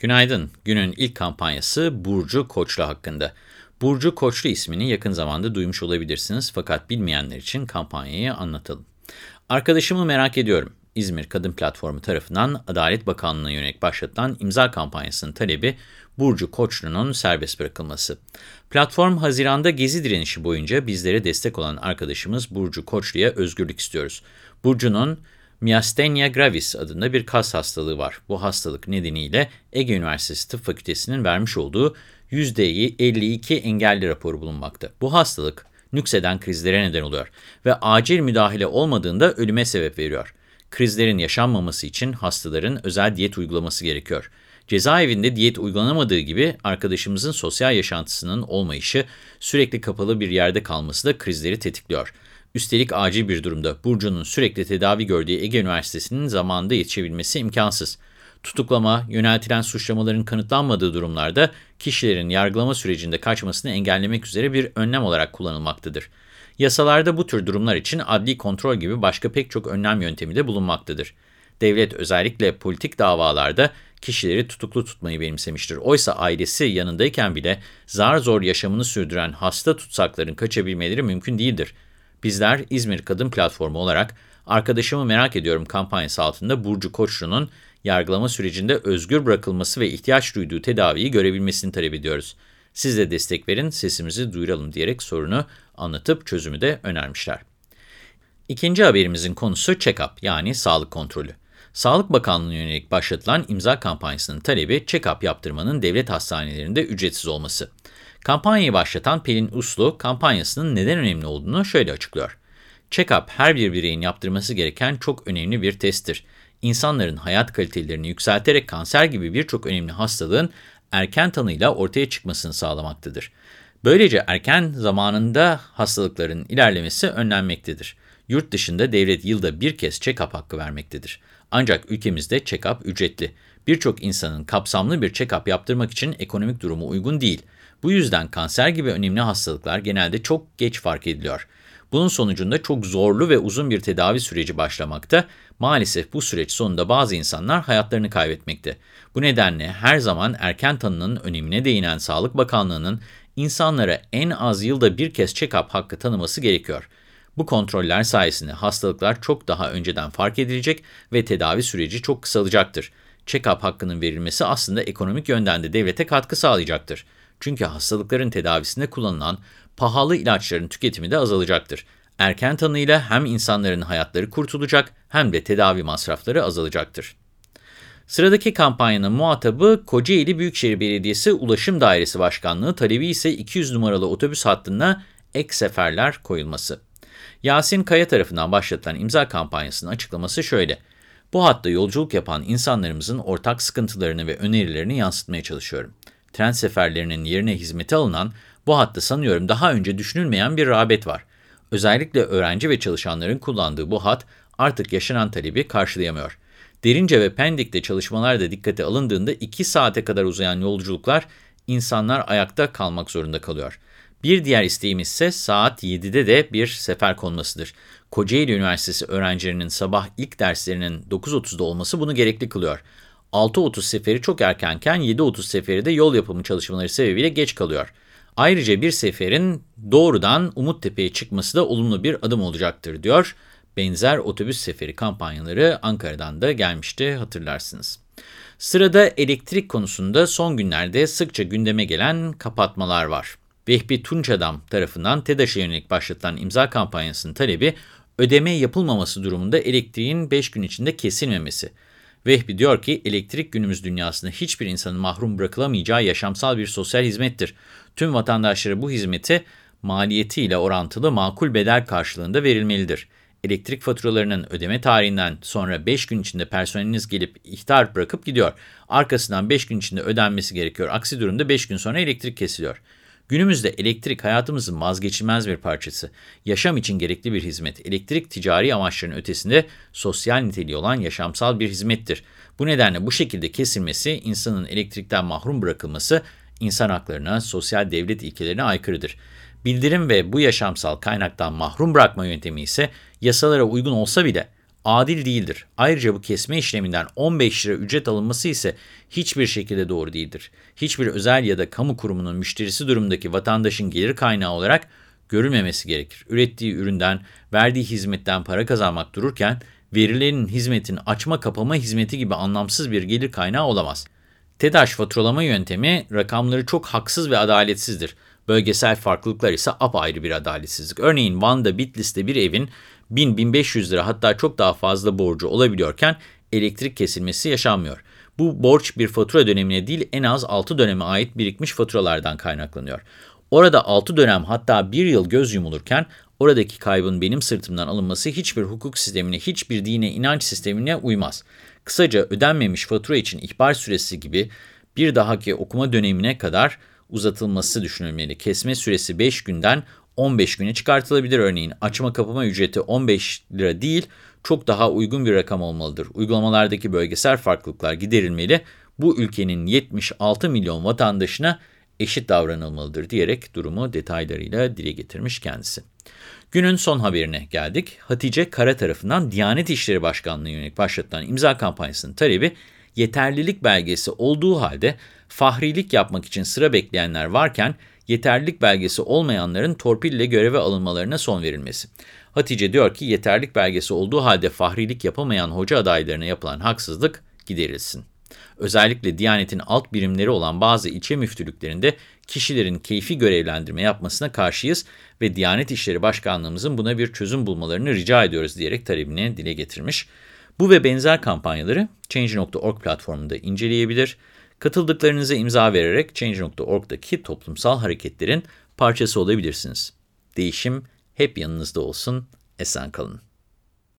Günaydın. Günün ilk kampanyası Burcu Koçlu hakkında. Burcu Koçlu ismini yakın zamanda duymuş olabilirsiniz fakat bilmeyenler için kampanyayı anlatalım. Arkadaşımı merak ediyorum. İzmir Kadın Platformu tarafından Adalet Bakanlığı'na yönelik başlatılan imza kampanyasının talebi Burcu Koçlu'nun serbest bırakılması. Platform Haziran'da gezi direnişi boyunca bizlere destek olan arkadaşımız Burcu Koçlu'ya özgürlük istiyoruz. Burcu'nun Myasthenia gravis adında bir kas hastalığı var. Bu hastalık nedeniyle Ege Üniversitesi Tıp Fakültesi'nin vermiş olduğu %52 engelli raporu bulunmakta. Bu hastalık nükseden krizlere neden oluyor ve acil müdahale olmadığında ölüme sebep veriyor. Krizlerin yaşanmaması için hastaların özel diyet uygulaması gerekiyor. Cezaevinde diyet uygulanamadığı gibi arkadaşımızın sosyal yaşantısının olmayışı, sürekli kapalı bir yerde kalması da krizleri tetikliyor. Üstelik acil bir durumda Burcu'nun sürekli tedavi gördüğü Ege Üniversitesi'nin zamanında yetişebilmesi imkansız. Tutuklama, yöneltilen suçlamaların kanıtlanmadığı durumlarda kişilerin yargılama sürecinde kaçmasını engellemek üzere bir önlem olarak kullanılmaktadır. Yasalarda bu tür durumlar için adli kontrol gibi başka pek çok önlem yöntemi de bulunmaktadır. Devlet özellikle politik davalarda kişileri tutuklu tutmayı benimsemiştir. Oysa ailesi yanındayken bile zar zor yaşamını sürdüren hasta tutsakların kaçabilmeleri mümkün değildir. Bizler İzmir Kadın Platformu olarak Arkadaşımı Merak Ediyorum kampanyası altında Burcu Koçlu'nun yargılama sürecinde özgür bırakılması ve ihtiyaç duyduğu tedaviyi görebilmesini talep ediyoruz. Siz de destek verin, sesimizi duyuralım diyerek sorunu anlatıp çözümü de önermişler. İkinci haberimizin konusu check-up yani sağlık kontrolü. Sağlık Bakanlığı'na yönelik başlatılan imza kampanyasının talebi check-up yaptırmanın devlet hastanelerinde ücretsiz olması. Kampanyayı başlatan Pelin Uslu, kampanyasının neden önemli olduğunu şöyle açıklıyor. Check-up her bir bireyin yaptırması gereken çok önemli bir testtir. İnsanların hayat kalitelerini yükselterek kanser gibi birçok önemli hastalığın erken tanıyla ortaya çıkmasını sağlamaktadır. Böylece erken zamanında hastalıkların ilerlemesi önlenmektedir. Yurt dışında devlet yılda bir kez check-up hakkı vermektedir. Ancak ülkemizde check-up ücretli. Birçok insanın kapsamlı bir check-up yaptırmak için ekonomik durumu uygun değil. Bu yüzden kanser gibi önemli hastalıklar genelde çok geç fark ediliyor. Bunun sonucunda çok zorlu ve uzun bir tedavi süreci başlamakta. Maalesef bu süreç sonunda bazı insanlar hayatlarını kaybetmekte. Bu nedenle her zaman erken tanının önemine değinen Sağlık Bakanlığı'nın insanlara en az yılda bir kez check-up hakkı tanıması gerekiyor. Bu kontroller sayesinde hastalıklar çok daha önceden fark edilecek ve tedavi süreci çok kısalacaktır. Check-up hakkının verilmesi aslında ekonomik yönden de devlete katkı sağlayacaktır. Çünkü hastalıkların tedavisinde kullanılan pahalı ilaçların tüketimi de azalacaktır. Erken tanıyla hem insanların hayatları kurtulacak hem de tedavi masrafları azalacaktır. Sıradaki kampanyanın muhatabı Kocaeli Büyükşehir Belediyesi Ulaşım Dairesi Başkanlığı talebi ise 200 numaralı otobüs hattına ek seferler koyulması. Yasin Kaya tarafından başlatılan imza kampanyasının açıklaması şöyle. Bu hatta yolculuk yapan insanlarımızın ortak sıkıntılarını ve önerilerini yansıtmaya çalışıyorum. Tren seferlerinin yerine hizmete alınan bu hatta sanıyorum daha önce düşünülmeyen bir rağbet var. Özellikle öğrenci ve çalışanların kullandığı bu hat artık yaşanan talebi karşılayamıyor. Derince ve Pendik'te çalışmalar da dikkate alındığında 2 saate kadar uzayan yolculuklar insanlar ayakta kalmak zorunda kalıyor. Bir diğer isteğimiz ise saat 7'de de bir sefer konmasıdır. Kocaeli Üniversitesi öğrencilerinin sabah ilk derslerinin 9.30'da olması bunu gerekli kılıyor. 6.30 seferi çok erkenken 7.30 seferi de yol yapımı çalışmaları sebebiyle geç kalıyor. Ayrıca bir seferin doğrudan Umuttepe'ye çıkması da olumlu bir adım olacaktır diyor. Benzer otobüs seferi kampanyaları Ankara'dan da gelmişti hatırlarsınız. Sırada elektrik konusunda son günlerde sıkça gündeme gelen kapatmalar var. Vehbi Tunçadam tarafından TEDAŞ'a yönelik başlatılan imza kampanyasının talebi ödeme yapılmaması durumunda elektriğin 5 gün içinde kesilmemesi. Vehbi diyor ki elektrik günümüz dünyasında hiçbir insanın mahrum bırakılamayacağı yaşamsal bir sosyal hizmettir. Tüm vatandaşlara bu hizmeti maliyetiyle orantılı makul bedel karşılığında verilmelidir. Elektrik faturalarının ödeme tarihinden sonra 5 gün içinde personeliniz gelip ihtar bırakıp gidiyor. Arkasından 5 gün içinde ödenmesi gerekiyor. Aksi durumda 5 gün sonra elektrik kesiliyor. Günümüzde elektrik hayatımızın vazgeçilmez bir parçası. Yaşam için gerekli bir hizmet. Elektrik ticari amaçların ötesinde sosyal niteliği olan yaşamsal bir hizmettir. Bu nedenle bu şekilde kesilmesi, insanın elektrikten mahrum bırakılması, insan haklarına, sosyal devlet ilkelerine aykırıdır. Bildirim ve bu yaşamsal kaynaktan mahrum bırakma yöntemi ise yasalara uygun olsa bile adil değildir. Ayrıca bu kesme işleminden 15 lira ücret alınması ise hiçbir şekilde doğru değildir. Hiçbir özel ya da kamu kurumunun müşterisi durumundaki vatandaşın gelir kaynağı olarak görülmemesi gerekir. Ürettiği üründen, verdiği hizmetten para kazanmak dururken, verilerinin hizmetin açma kapama hizmeti gibi anlamsız bir gelir kaynağı olamaz. TEDAŞ faturalama yöntemi rakamları çok haksız ve adaletsizdir. Bölgesel farklılıklar ise apayrı bir adaletsizlik. Örneğin Van'da Bitlis'te bir evin 1000-1500 lira hatta çok daha fazla borcu olabiliyorken elektrik kesilmesi yaşanmıyor. Bu borç bir fatura dönemine değil en az 6 döneme ait birikmiş faturalardan kaynaklanıyor. Orada 6 dönem hatta 1 yıl göz yumulurken oradaki kaybın benim sırtımdan alınması hiçbir hukuk sistemine, hiçbir dine, inanç sistemine uymaz. Kısaca ödenmemiş fatura için ihbar süresi gibi bir dahaki okuma dönemine kadar uzatılması düşünülmeli. Kesme süresi 5 günden 15 güne çıkartılabilir örneğin. Açma kapama ücreti 15 lira değil, çok daha uygun bir rakam olmalıdır. Uygulamalardaki bölgesel farklılıklar giderilmeli. Bu ülkenin 76 milyon vatandaşına eşit davranılmalıdır diyerek durumu detaylarıyla dile getirmiş kendisi. Günün son haberine geldik. Hatice Kara tarafından Diyanet İşleri Başkanlığı yönelik başlatılan imza kampanyasının talebi yeterlilik belgesi olduğu halde fahrilik yapmak için sıra bekleyenler varken yeterlilik belgesi olmayanların torpille göreve alınmalarına son verilmesi. Hatice diyor ki yeterlilik belgesi olduğu halde fahrilik yapamayan hoca adaylarına yapılan haksızlık giderilsin. Özellikle Diyanet'in alt birimleri olan bazı ilçe müftülüklerinde kişilerin keyfi görevlendirme yapmasına karşıyız ve Diyanet İşleri Başkanlığımızın buna bir çözüm bulmalarını rica ediyoruz diyerek talebini dile getirmiş. Bu ve benzer kampanyaları Change.org platformunda inceleyebilir. Katıldıklarınıza imza vererek Change.org'daki toplumsal hareketlerin parçası olabilirsiniz. Değişim hep yanınızda olsun, esen kalın.